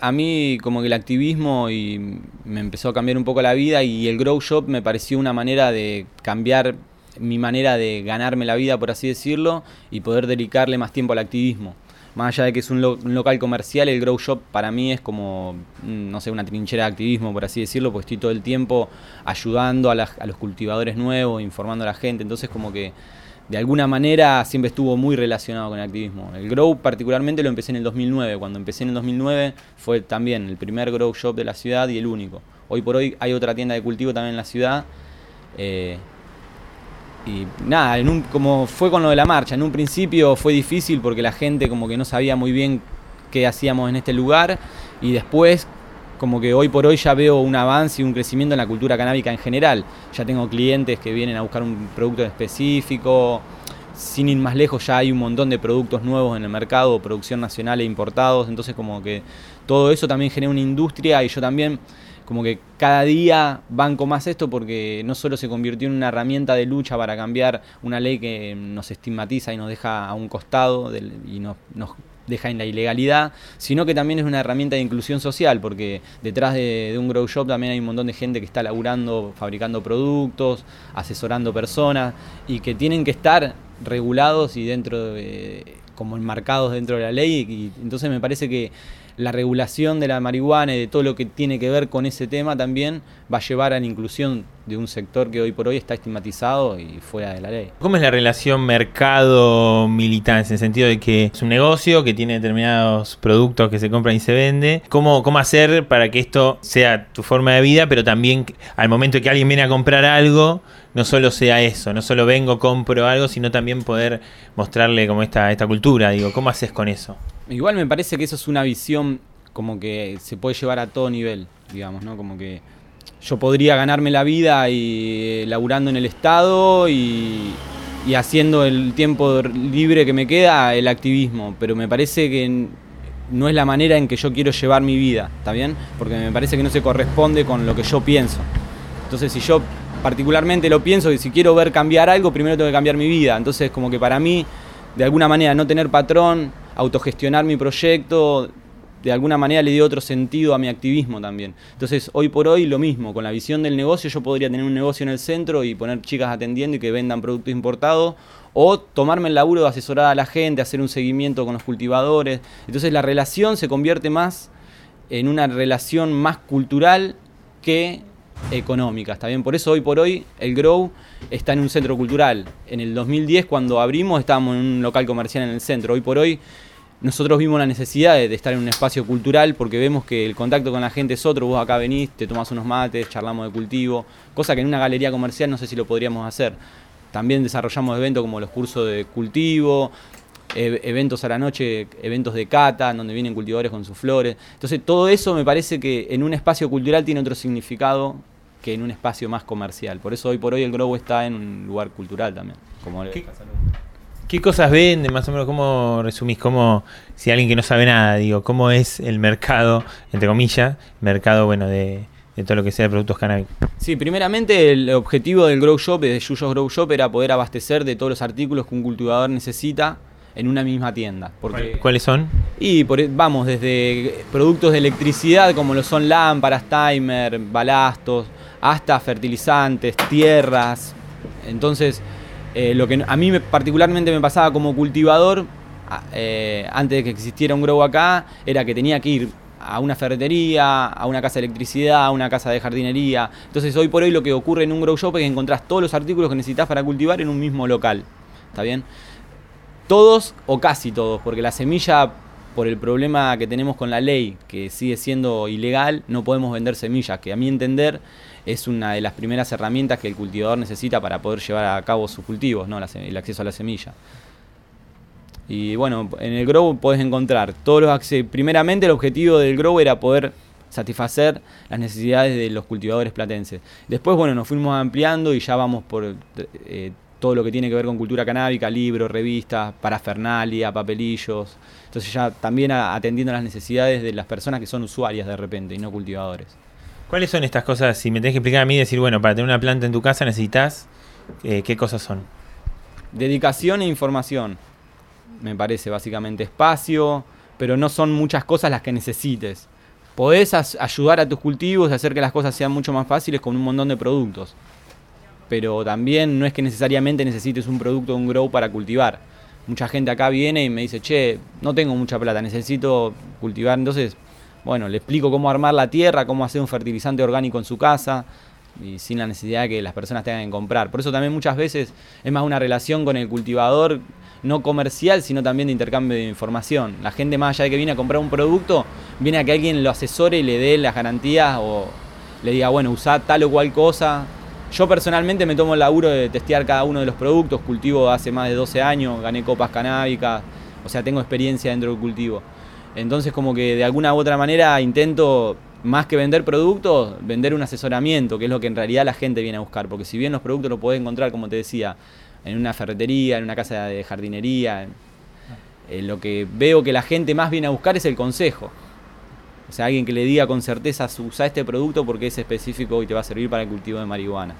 A mí como que el activismo y me empezó a cambiar un poco la vida y el Grow Shop me pareció una manera de cambiar mi manera de ganarme la vida, por así decirlo, y poder dedicarle más tiempo al activismo. Más allá de que es un, local comercial, el Grow Shop para mí es como, mm, no sé, una trinchera de activismo, por así decirlo, porque estoy todo el tiempo ayudando a, los cultivadores nuevos, informando a la gente, entonces como que de alguna manera siempre estuvo muy relacionado con el activismo. El Grow particularmente lo empecé en el 2009. Cuando empecé en el 2009 fue también el primer Grow Shop de la ciudad y el único. Hoy por hoy hay otra tienda de cultivo también en la ciudad. Eh, y nada, como fue con lo de la marcha, en un principio fue difícil porque la gente como que no sabía muy bien qué hacíamos en este lugar y después como que hoy por hoy ya veo un avance y un crecimiento en la cultura canábica en general. Ya tengo clientes que vienen a buscar un producto específico. Sin ir más lejos ya hay un montón de productos nuevos en el mercado, producción nacional e importados. Entonces como que todo eso también genera una industria y yo también como que cada día banco más esto porque no solo se convirtió en una herramienta de lucha para cambiar una ley que nos estigmatiza y nos deja a un costado y nos, nos deja en la ilegalidad, sino que también es una herramienta de inclusión social, porque detrás de, un grow shop también hay un montón de gente que está laburando, fabricando productos, asesorando personas, y que tienen que estar regulados y dentro de, como enmarcados dentro de la ley, y entonces me parece que la regulación de la marihuana y de todo lo que tiene que ver con ese tema también va a llevar a la inclusión de un sector que hoy por hoy está estigmatizado y fuera de la ley. ¿Cómo es la relación mercado-militancia? En el sentido de que es un negocio que tiene determinados productos que se compran y se vende. ¿Cómo, ¿Cómo hacer para que esto sea tu forma de vida, pero también al momento que alguien viene a comprar algo, no solo sea eso, no solo vengo, compro algo, sino también poder mostrarle como esta, esta cultura? Digo, ¿cómo haces con eso? Igual me parece que eso es una visión como que se puede llevar a todo nivel, digamos, ¿no? Como que yo podría ganarme la vida y laburando en el Estado y, haciendo el tiempo libre que me queda el activismo, pero me parece que no es la manera en que yo quiero llevar mi vida, ¿está bien? Porque me parece que no se corresponde con lo que yo pienso. Entonces, si yo particularmente lo pienso y si quiero ver cambiar algo, primero tengo que cambiar mi vida. Entonces, como que para mí, de alguna manera, no tener patrón, autogestionar mi proyecto, de alguna manera le dio otro sentido a mi activismo también. Entonces, hoy por hoy lo mismo, con la visión del negocio, yo podría tener un negocio en el centro y poner chicas atendiendo y que vendan productos importados, o tomarme el laburo de asesorar a la gente, hacer un seguimiento con los cultivadores. Entonces, la relación se convierte más en una relación más cultural que económica, ¿está bien? Por eso hoy por hoy el Grow está en un centro cultural. En el 2010 cuando abrimos estábamos en un local comercial en el centro. Hoy por hoy nosotros vimos la necesidad de, estar en un espacio cultural porque vemos que el contacto con la gente es otro. Vos acá venís, te tomás unos mates, charlamos de cultivo, cosa que en una galería comercial no sé si lo podríamos hacer. También desarrollamos eventos como los cursos de cultivo, e, eventos a la noche, eventos de cata, donde vienen cultivadores con sus flores. Entonces todo eso me parece que en un espacio cultural tiene otro significado que en un espacio más comercial. Por eso hoy por hoy el Grow está en un lugar cultural también. Como ¿Qué cosas venden? Más o menos, ¿cómo resumís? ¿Cómo, si alguien que no sabe nada, digo, cómo es el mercado, entre comillas, mercado, bueno, de, todo lo que sea de productos canábicos? Sí, primeramente el objetivo del Grow Shop, de Yuyos Grow Shop, era poder abastecer de todos los artículos que un cultivador necesita en una misma tienda. Porque, ¿Cuáles son? Y por, vamos, desde productos de electricidad como lo son lámparas, timer, balastos, hasta fertilizantes, tierras. Entonces, eh, lo que a mí particularmente me pasaba como cultivador, eh, antes de que existiera un grow acá, era que tenía que ir a una ferretería, a una casa de electricidad, a una casa de jardinería. Entonces hoy por hoy lo que ocurre en un grow shop es que encontrás todos los artículos que necesitas para cultivar en un mismo local. ¿Está bien? Todos o casi todos, porque la semilla, por el problema que tenemos con la ley, que sigue siendo ilegal, no podemos vender semillas, que a mi entender es una de las primeras herramientas que el cultivador necesita para poder llevar a cabo sus cultivos, ¿no? el acceso a la semilla. Y bueno, en el Grow podés encontrar todos los accesos. Primeramente el objetivo del Grow era poder satisfacer las necesidades de los cultivadores platenses. Después, bueno, nos fuimos ampliando y ya vamos por eh, todo lo que tiene que ver con cultura canábica, libros, revistas, parafernalia, papelillos. Entonces ya también atendiendo las necesidades de las personas que son usuarias de repente y no cultivadores. ¿Cuáles son estas cosas? Si me tenés que explicar a mí, decir, bueno, para tener una planta en tu casa necesitas, eh, ¿qué cosas son? Dedicación e información, me parece básicamente espacio, pero no son muchas cosas las que necesites. podés ayudar a tus cultivos y hacer que las cosas sean mucho más fáciles con un montón de productos. Pero también no es que necesariamente necesites un producto de un grow para cultivar. Mucha gente acá viene y me dice, che, no tengo mucha plata, necesito cultivar. Entonces, bueno, le explico cómo armar la tierra, cómo hacer un fertilizante orgánico en su casa, y sin la necesidad de que las personas tengan que comprar. Por eso también muchas veces es más una relación con el cultivador, no comercial, sino también de intercambio de información. La gente más allá de que viene a comprar un producto, viene a que alguien lo asesore y le dé las garantías o le diga, bueno, usa tal o cual cosa. Yo personalmente me tomo el laburo de testear cada uno de los productos, cultivo hace más de 12 años, gané copas canábicas, o sea, tengo experiencia dentro del cultivo. Entonces como que de alguna u otra manera intento más que vender productos, vender un asesoramiento, que es lo que en realidad la gente viene a buscar. Porque si bien los productos los podés encontrar, como te decía, en una ferretería, en una casa de jardinería, eh, lo que veo que la gente más viene a buscar es el consejo. O sea, alguien que le diga con certeza, usa este producto porque es específico y te va a servir para el cultivo de marihuana.